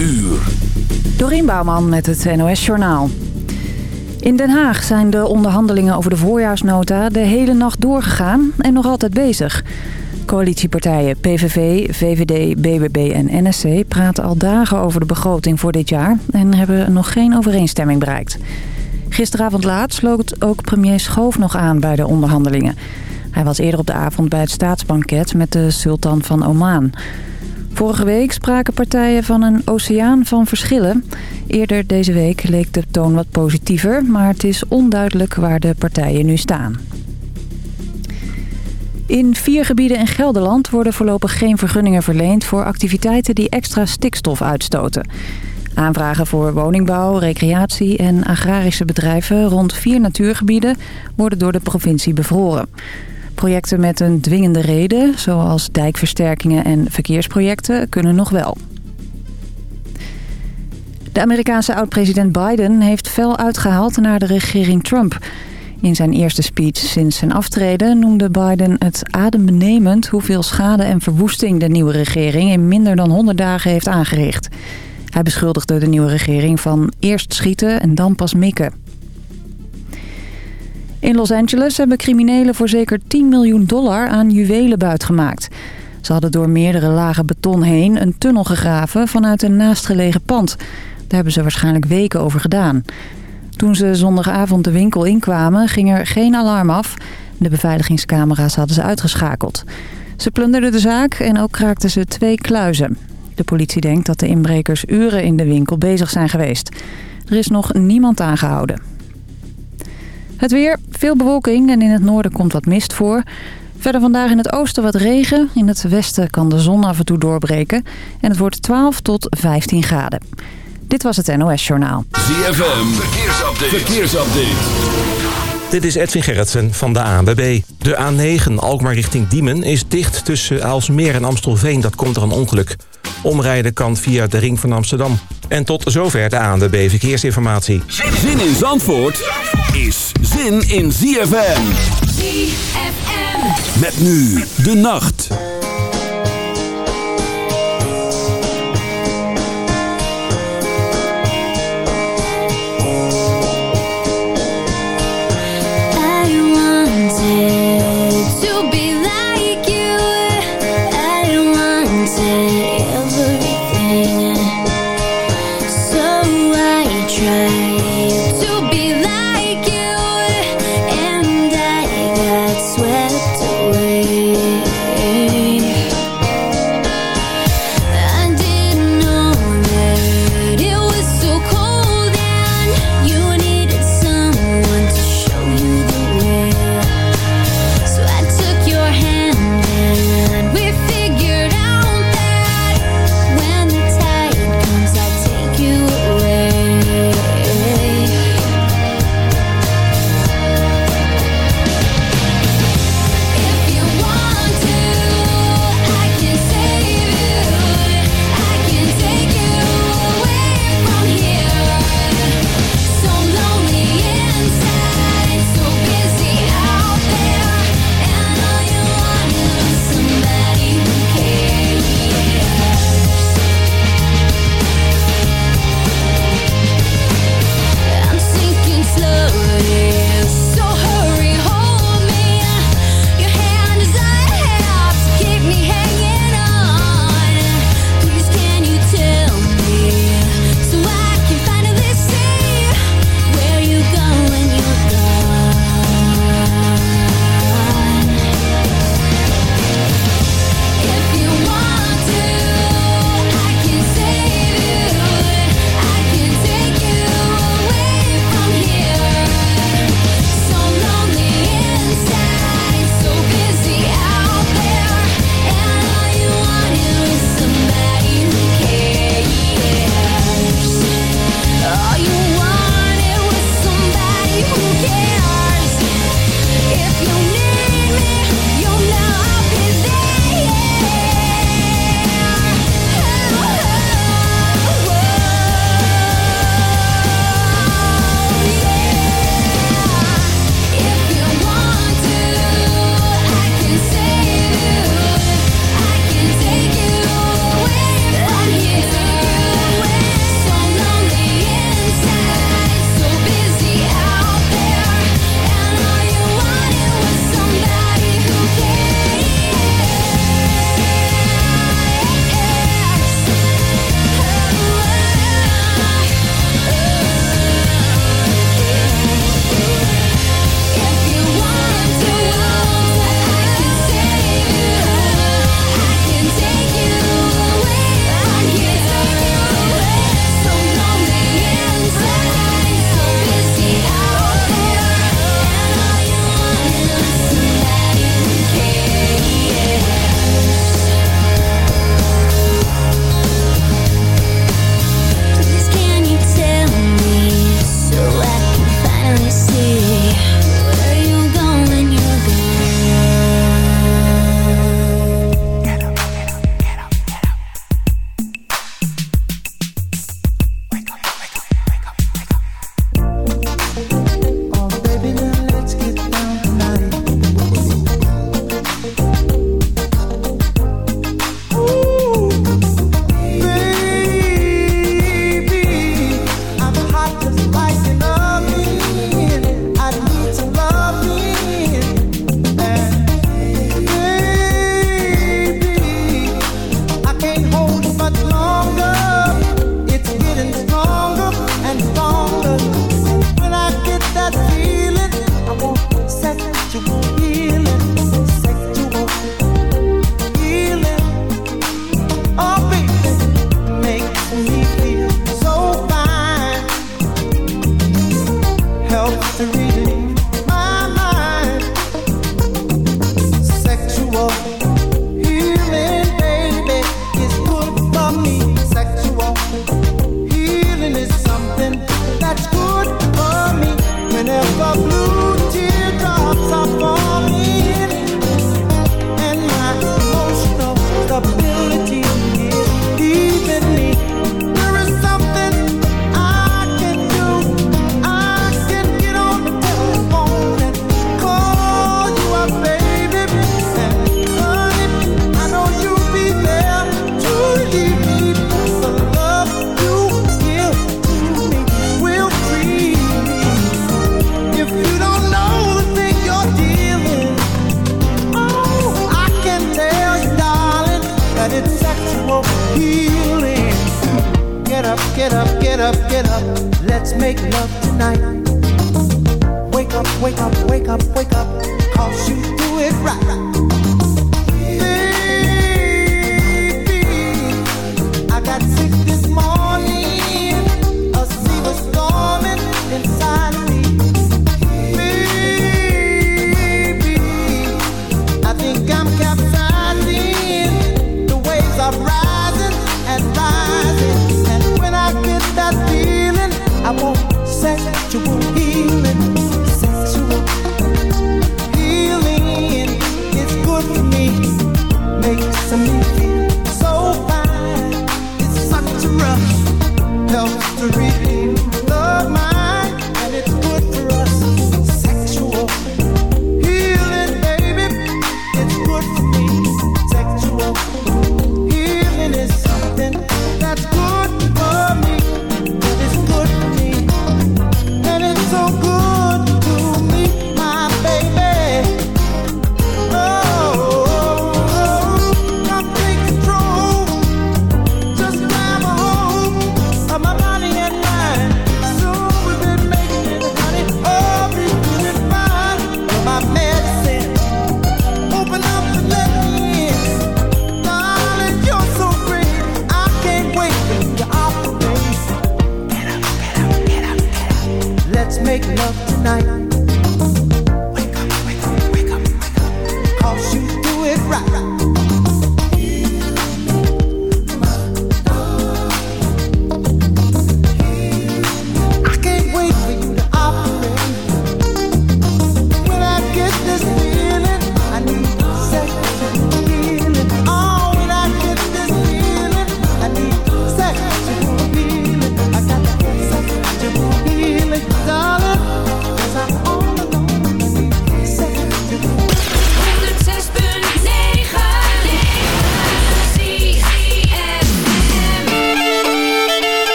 uur. Dorien Bouwman met het NOS Journaal. In Den Haag zijn de onderhandelingen over de voorjaarsnota de hele nacht doorgegaan en nog altijd bezig. Coalitiepartijen PVV, VVD, BBB en NSC praten al dagen over de begroting voor dit jaar... en hebben nog geen overeenstemming bereikt. Gisteravond laat sloot ook premier Schoof nog aan bij de onderhandelingen. Hij was eerder op de avond bij het staatsbanket met de sultan van Oman. Vorige week spraken partijen van een oceaan van verschillen. Eerder deze week leek de toon wat positiever... maar het is onduidelijk waar de partijen nu staan. In vier gebieden in Gelderland worden voorlopig geen vergunningen verleend... voor activiteiten die extra stikstof uitstoten. Aanvragen voor woningbouw, recreatie en agrarische bedrijven... rond vier natuurgebieden worden door de provincie bevroren. Projecten met een dwingende reden, zoals dijkversterkingen en verkeersprojecten, kunnen nog wel. De Amerikaanse oud-president Biden heeft fel uitgehaald naar de regering Trump. In zijn eerste speech sinds zijn aftreden noemde Biden het adembenemend... hoeveel schade en verwoesting de nieuwe regering in minder dan 100 dagen heeft aangericht. Hij beschuldigde de nieuwe regering van eerst schieten en dan pas mikken. In Los Angeles hebben criminelen voor zeker 10 miljoen dollar aan juwelen buitgemaakt. Ze hadden door meerdere lagen beton heen een tunnel gegraven vanuit een naastgelegen pand. Daar hebben ze waarschijnlijk weken over gedaan. Toen ze zondagavond de winkel inkwamen ging er geen alarm af. De beveiligingscamera's hadden ze uitgeschakeld. Ze plunderden de zaak en ook kraakten ze twee kluizen. De politie denkt dat de inbrekers uren in de winkel bezig zijn geweest. Er is nog niemand aangehouden. Het weer, veel bewolking en in het noorden komt wat mist voor. Verder vandaag in het oosten wat regen. In het westen kan de zon af en toe doorbreken. En het wordt 12 tot 15 graden. Dit was het NOS Journaal. ZFM, verkeersupdate. verkeersupdate. Dit is Edwin Gerritsen van de ANWB. De A9 Alkmaar richting Diemen is dicht tussen Aalsmeer en Amstelveen. Dat komt er een ongeluk. Omrijden kan via de ring van Amsterdam. En tot zover de ANWB Verkeersinformatie. Zin in Zandvoort is zin in ZFM. ZFM. Met nu de nacht.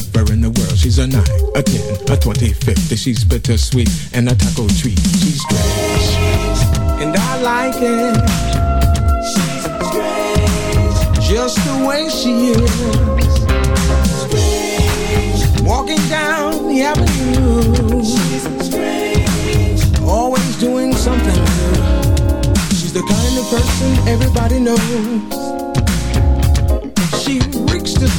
clever in the world. She's a 9, a 10, a 20, She's bittersweet and a taco treat. She's great. And I like it. She's strange, Just the way she is. Strange. Walking down the avenue. She's strange. Always doing something new. She's the kind of person everybody knows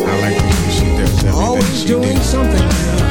I like the way she does everything Always she doing did. something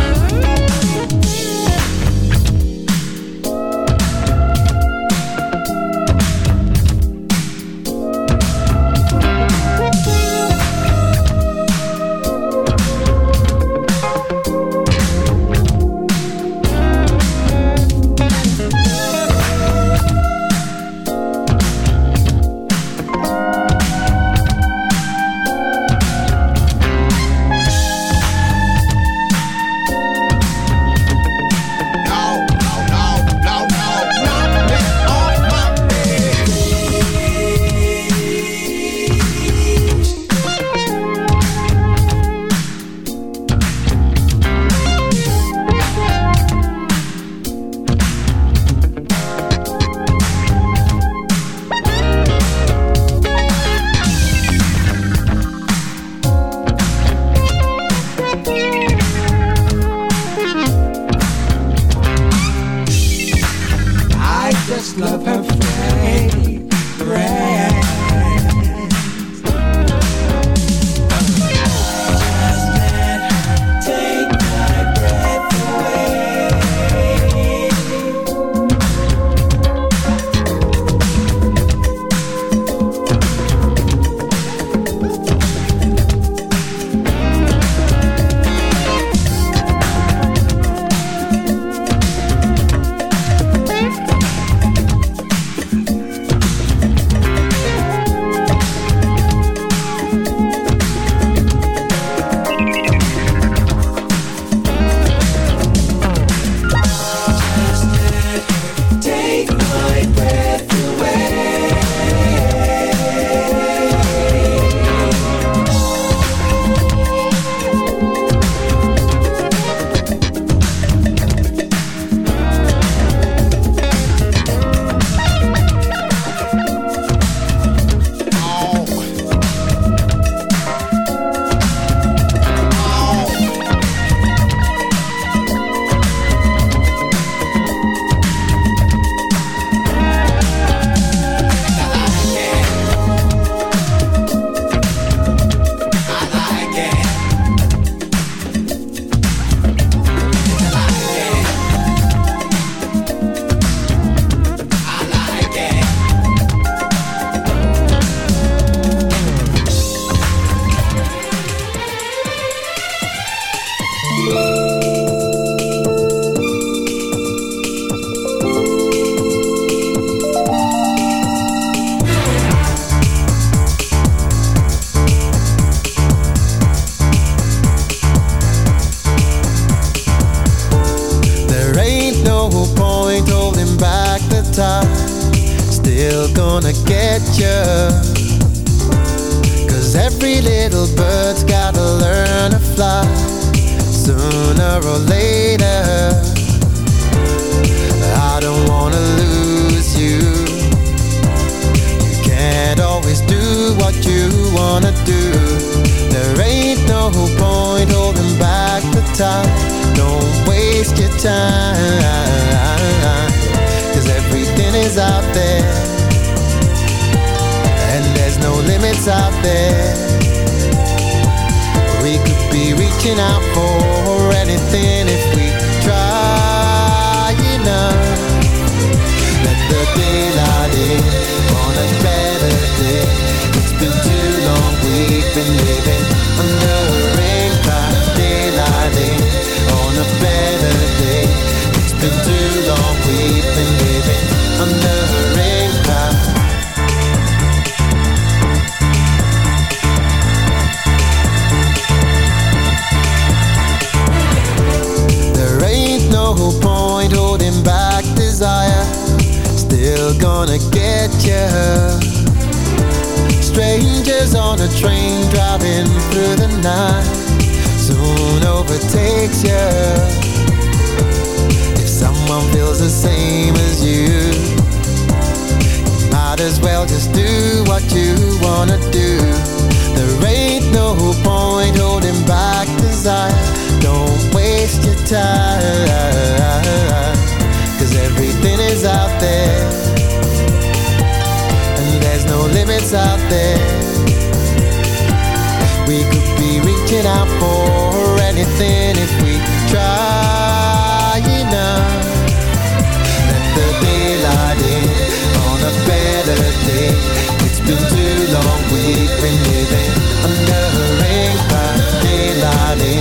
smiling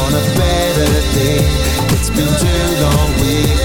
on a better day. It's been too long. We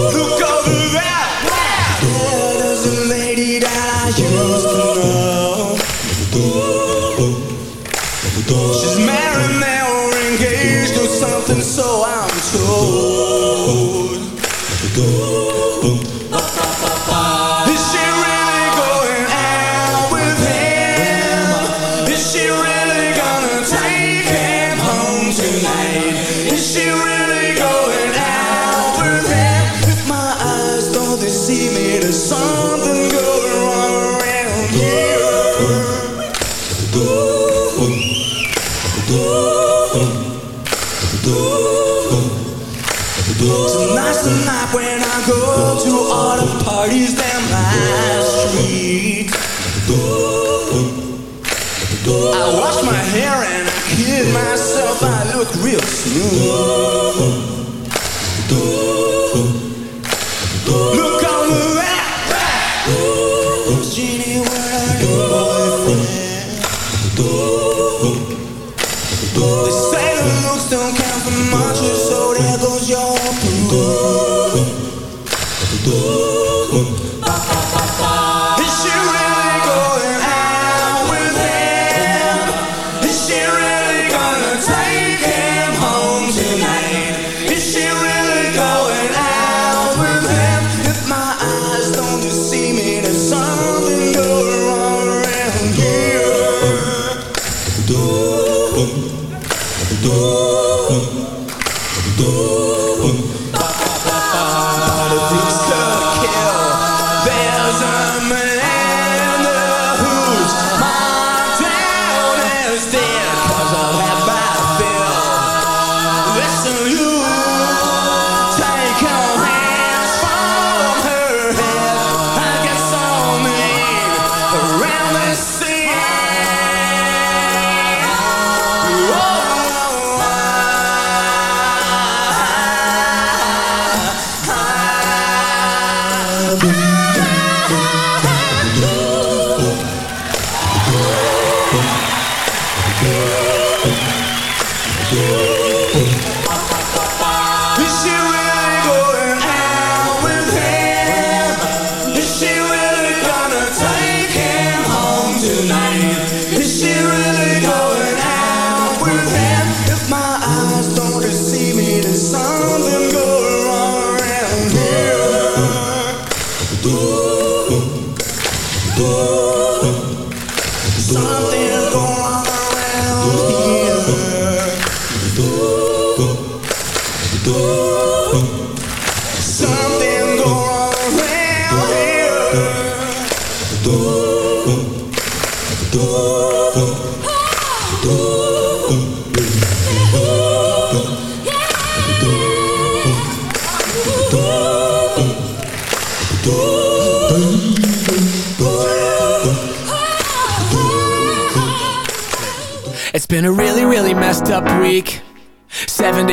Look.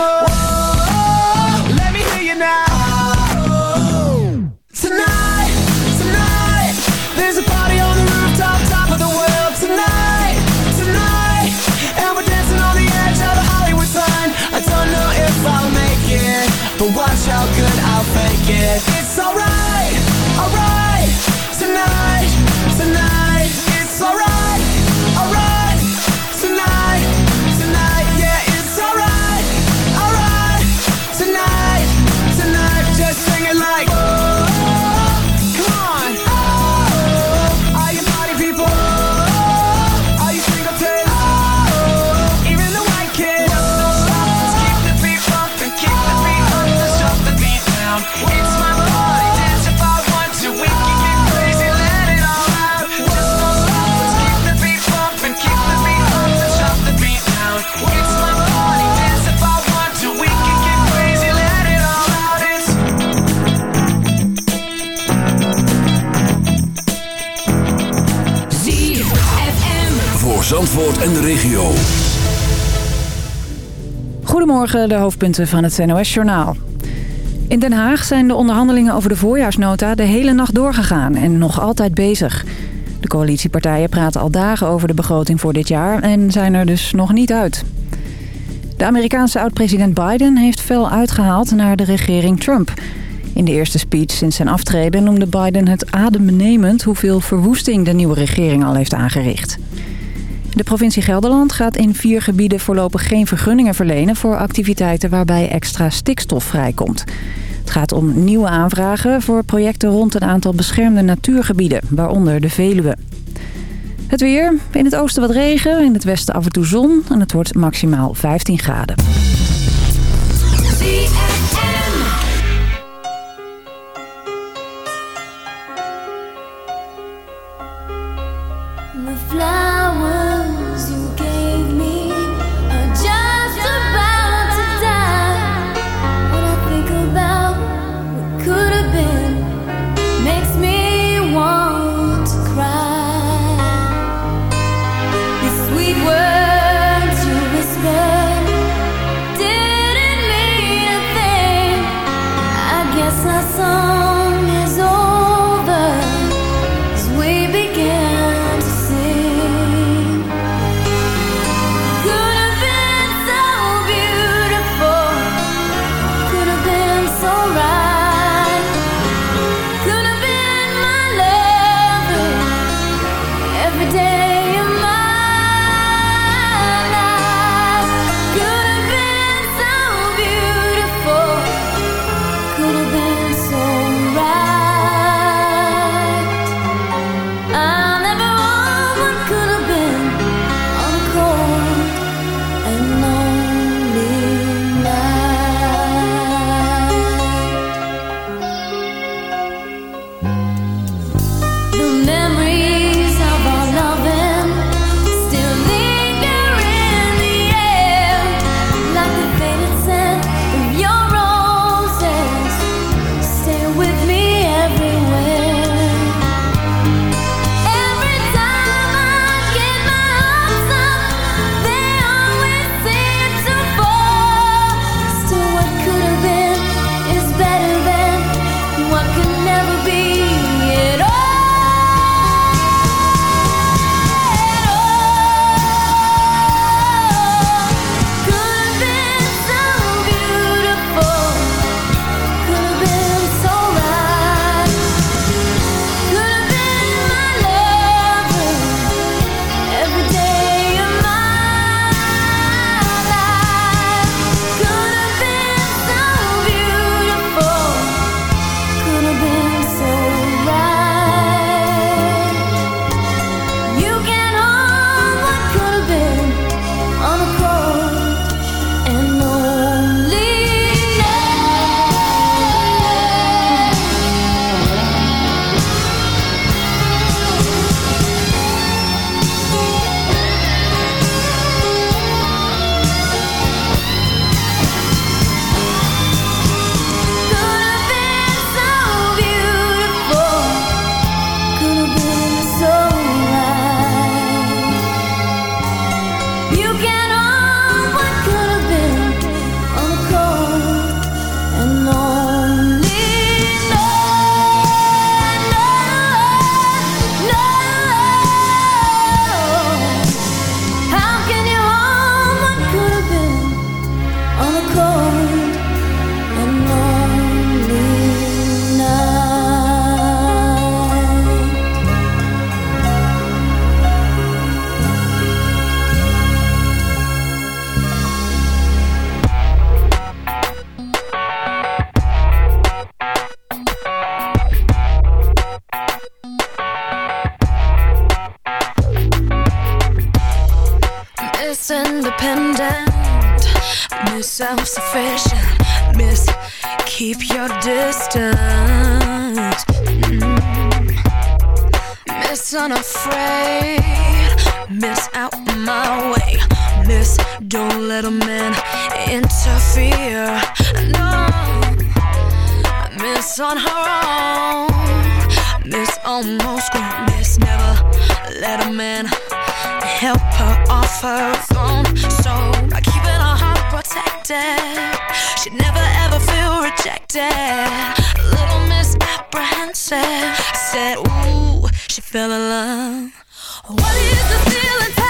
are Goedemorgen, de hoofdpunten van het NOS-journaal. In Den Haag zijn de onderhandelingen over de voorjaarsnota de hele nacht doorgegaan en nog altijd bezig. De coalitiepartijen praten al dagen over de begroting voor dit jaar en zijn er dus nog niet uit. De Amerikaanse oud-president Biden heeft fel uitgehaald naar de regering Trump. In de eerste speech sinds zijn aftreden noemde Biden het adembenemend hoeveel verwoesting de nieuwe regering al heeft aangericht. De provincie Gelderland gaat in vier gebieden voorlopig geen vergunningen verlenen... voor activiteiten waarbij extra stikstof vrijkomt. Het gaat om nieuwe aanvragen voor projecten rond een aantal beschermde natuurgebieden, waaronder de Veluwe. Het weer, in het oosten wat regen, in het westen af en toe zon en het wordt maximaal 15 graden. unafraid. Miss out my way. Miss, don't let a man interfere. No, miss on her own. Miss almost grown. Miss never let a man help her off her own. So keeping her heart protected, she'd never ever feel rejected. Little apprehensive. I said, Ooh, she fell in love. What is the feeling?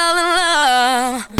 fell in love.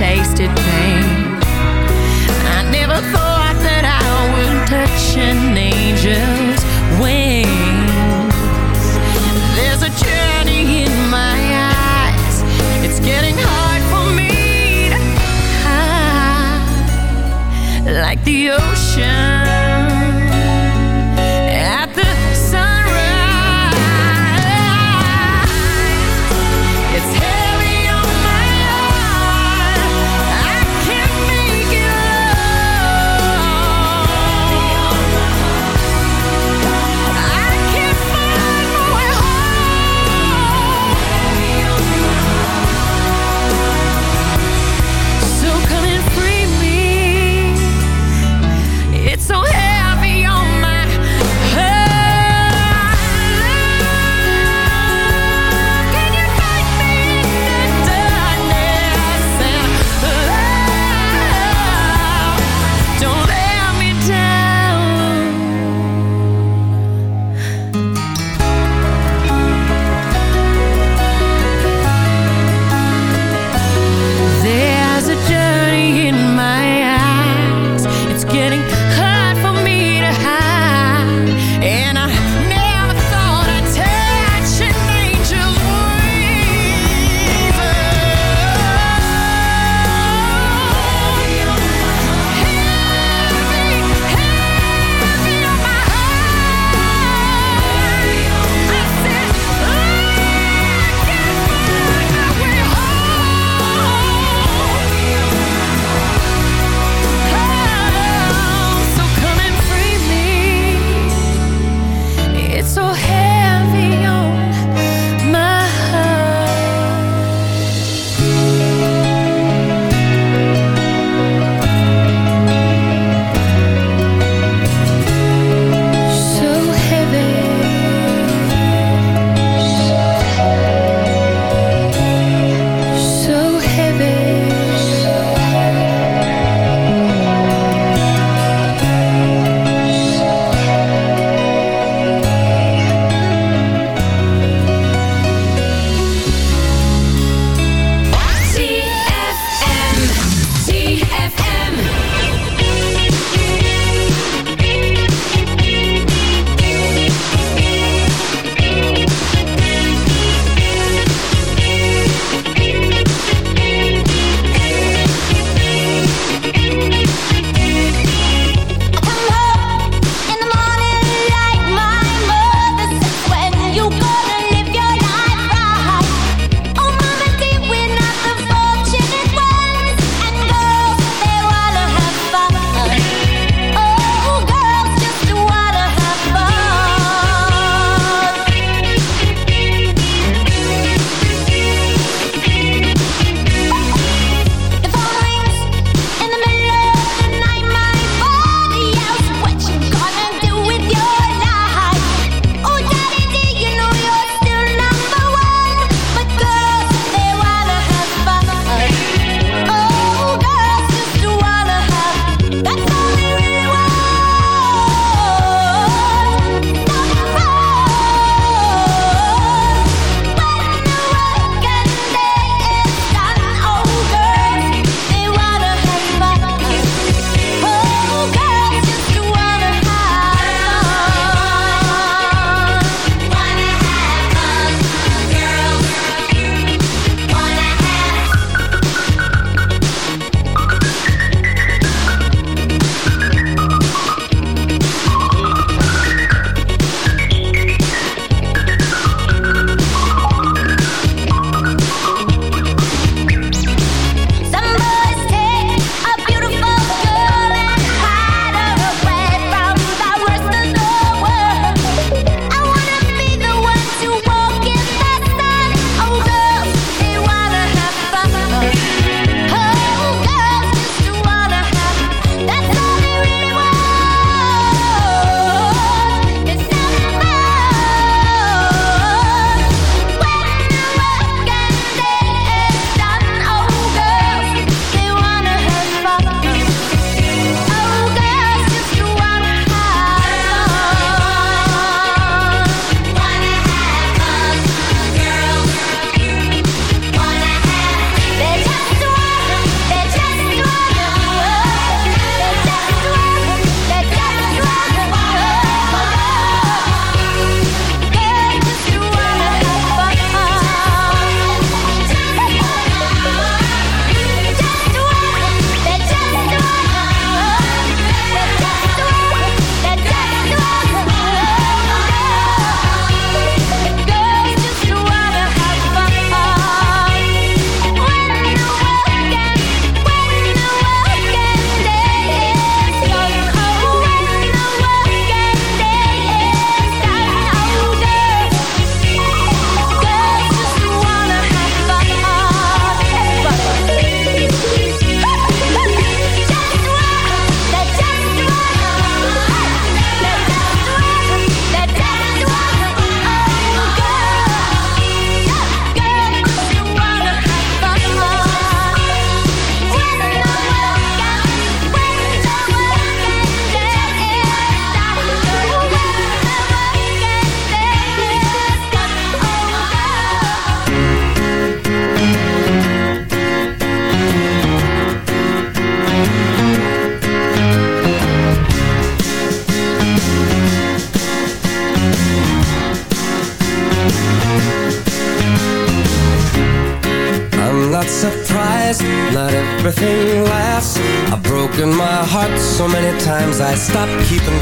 Tasted pain. I never thought that I would touch an angel's wings. There's a journey in my eyes. It's getting hard for me to hide, like the ocean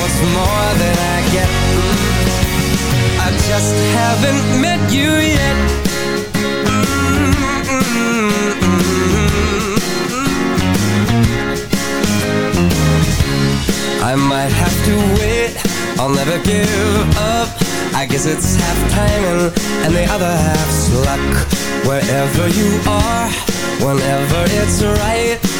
much more than I get. I just haven't met you yet. I might have to wait, I'll never give up I guess it's half timing and the other half's luck Wherever you are, whenever it's right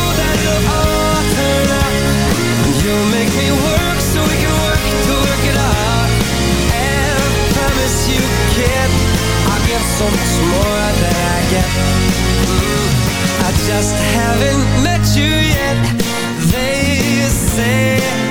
I'll so much more than I get. Mm, I just haven't met you yet They say